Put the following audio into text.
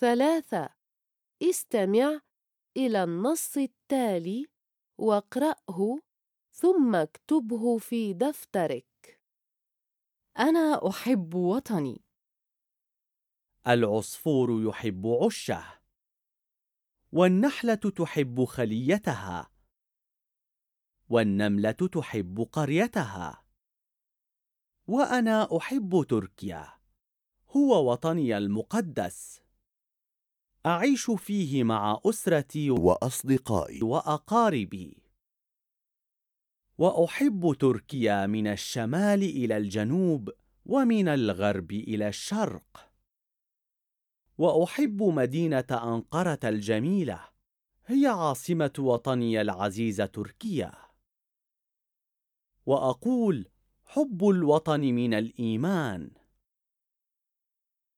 ثلاثة. استمع إلى النص التالي واقرأه ثم اكتبه في دفترك. أنا أحب وطني. العصفور يحب عشه. والنحلة تحب خليتها. والنملة تحب قريتها. وأنا أحب تركيا. هو وطني المقدس. أعيش فيه مع أسرتي وأصدقائي. وأقاربي. وأحب تركيا من الشمال إلى الجنوب ومن الغرب إلى الشرق. وأحب مدينة أنقرة الجميلة هي عاصمة وطني العزيز تركيا. وأقول حب الوطن من الإيمان.